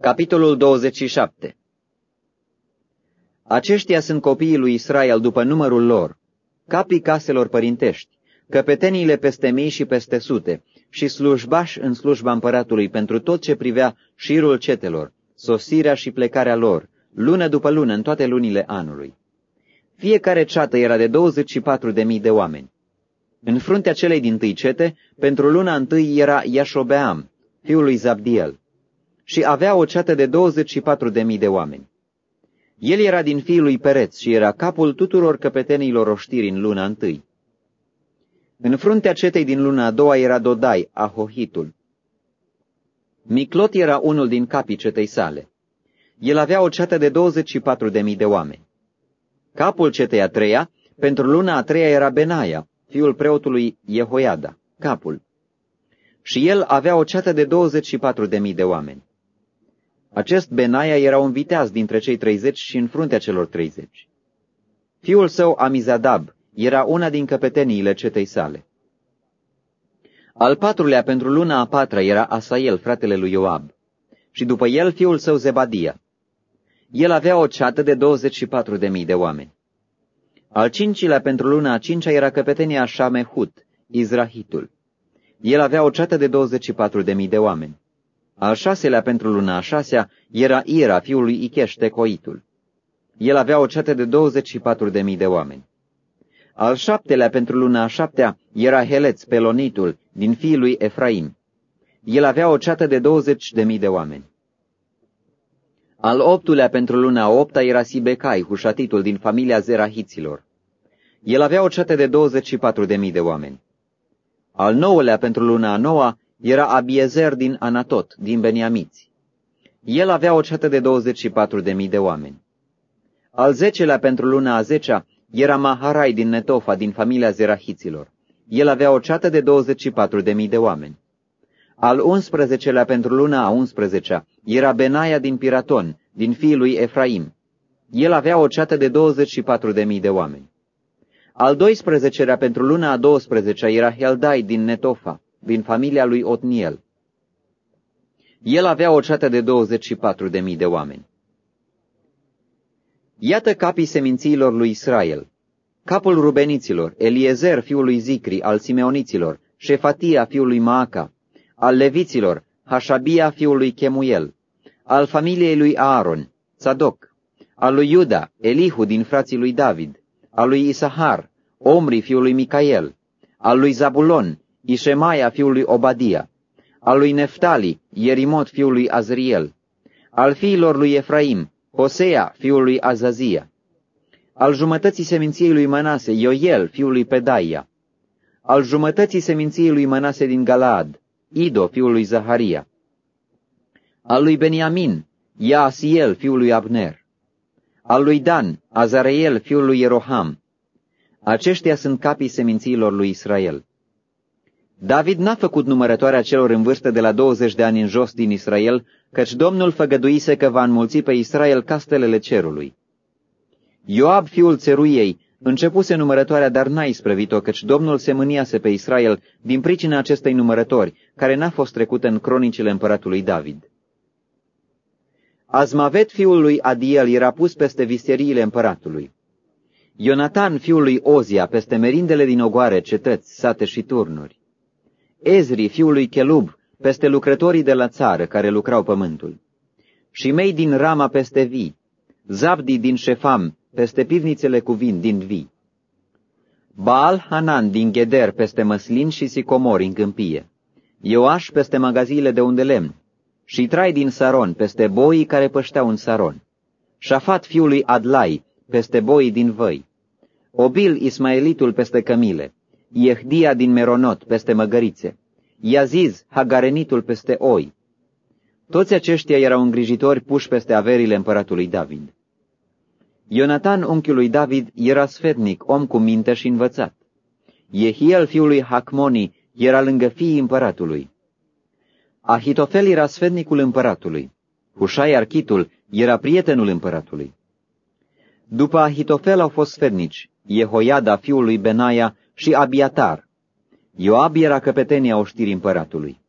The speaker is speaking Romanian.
Capitolul 27 Aceștia sunt copiii lui Israel după numărul lor, capii caselor părintești, căpeteniile peste mii și peste sute, și slujbași în slujba împăratului pentru tot ce privea șirul cetelor, sosirea și plecarea lor, lună după lună în toate lunile anului. Fiecare ceată era de 24.000 de oameni. În fruntea celei din tâi cete, pentru luna întâi era Iașobeam, fiul lui Zabdiel, și avea o ceată de 24.000 de oameni. El era din fiul lui Pereț și era capul tuturor căpetenilor oștiri în luna întâi. În fruntea cetei din luna a doua era Dodai, Ahohitul. Miclot era unul din capii cetei sale. El avea o ceată de 24.000 de oameni. Capul cetei a treia, pentru luna a treia era Benaia, fiul preotului Jehoiada, capul. Și el avea o ceată de 24.000 de oameni. Acest Benaia era un viteaz dintre cei 30 și în fruntea celor 30. Fiul său, Amizadab, era una din căpeteniile cetei sale. Al patrulea pentru luna a patra era Asael, fratele lui Ioab, și după el fiul său Zebadia. El avea o ceată de 24.000 de oameni. Al cincilea pentru luna a cincea era căpetenia Shamehut, Izrahitul. El avea o ceată de 24.000 de oameni. Al șaselea pentru luna a șasea era Ira, fiul lui Icheș, Tecoitul. El avea o ceată de 24.000 de oameni. Al șaptelea pentru luna a șaptea era Heleț, Pelonitul, din fiul lui Efraim. El avea o ceată de 20.000 de oameni. Al optulea pentru luna a opta era Sibecai, hușatitul din familia Zerahiților. El avea o ceată de 24.000 de oameni. Al nouălea pentru luna a noua era Abiezer din Anatot, din Beniamiți. El avea o ceată de 24.000 de oameni. Al zecelea pentru luna a zecea era Maharai din Netofa, din familia Zerahiților. El avea o ceată de 24.000 de oameni. Al unsprezecelea pentru luna a unsprezecea era Benaia din Piraton, din fiul lui Efraim. El avea o ceată de 24.000 de oameni. Al doisprezecelea pentru luna a douăsprezecea era Heldai din Netofa, din familia lui Otniel. El avea o ceată de 24.000 de oameni. Iată capii semințiilor lui Israel. Capul rubeniților, Eliezer, fiul lui Zicri, al simeoniților, Șefatia, fiul lui Maaca, al leviților, Hașabia, fiul lui Chemuel, al familiei lui Aaron, Tzadok, al lui Iuda, Elihu din frații lui David, al lui Isahar, Omri, fiul lui Micael, al lui Zabulon, Ișemaia, fiul lui Obadia, al lui Neftali, Ierimot, fiul lui Azriel, al fiilor lui Efraim, Hosea, fiul lui Azazia, al jumătății seminției lui Manase, Ioel, fiul lui Pedaia, al jumătății seminției lui Manase din Galaad, Ido, fiul lui Zaharia, al lui Beniamin, Yaasiel, fiul lui Abner, al lui Dan, Azareel, fiul lui Ieroham. Aceștia sunt capii semințiilor lui Israel. David n-a făcut numărătoarea celor în vârstă de la 20 de ani în jos din Israel, căci Domnul făgăduise că va înmulți pe Israel castelele cerului. Ioab, fiul țeruiei, începuse numărătoarea, dar n-a isprăvit-o, căci Domnul se mâniase pe Israel din pricina acestei numărători, care n-a fost trecută în cronicile împăratului David. Azmavet, fiul lui Adiel, era pus peste visteriile împăratului. Ionatan, fiul lui Ozia, peste merindele din ogoare, cetăți, sate și turnuri. Ezri, fiul lui Chelub, peste lucrătorii de la țară care lucrau pământul. Și mei din Rama peste vii, Zabdi din Șefam, peste pivnițele cu vin din vii. Baal Hanan din Gheder peste măslin și sicomori în câmpie. Ioaș peste magaziile de unde lemn. Și Trai din Saron peste boii care pășteau în Saron. Șafat fiului Adlai peste boii din văi. Obil Ismaelitul peste cămile. Iehdia din Meronot peste măgărițe. Iaziz Hagarenitul peste oi. Toți aceștia erau îngrijitori puși peste averile împăratului David. Ionatan, unchiul lui David, era sfetnic, om cu minte și învățat. Jehiel, fiul lui Hacmoni, era lângă fiii împăratului. Ahitofel era sfetnicul împăratului. Hușai Architul era prietenul împăratului. După Ahitofel au fost sfetnici, Jehoiada, fiul lui Benaia, și Abiatar. Ioab era căpetenia oștirii împăratului.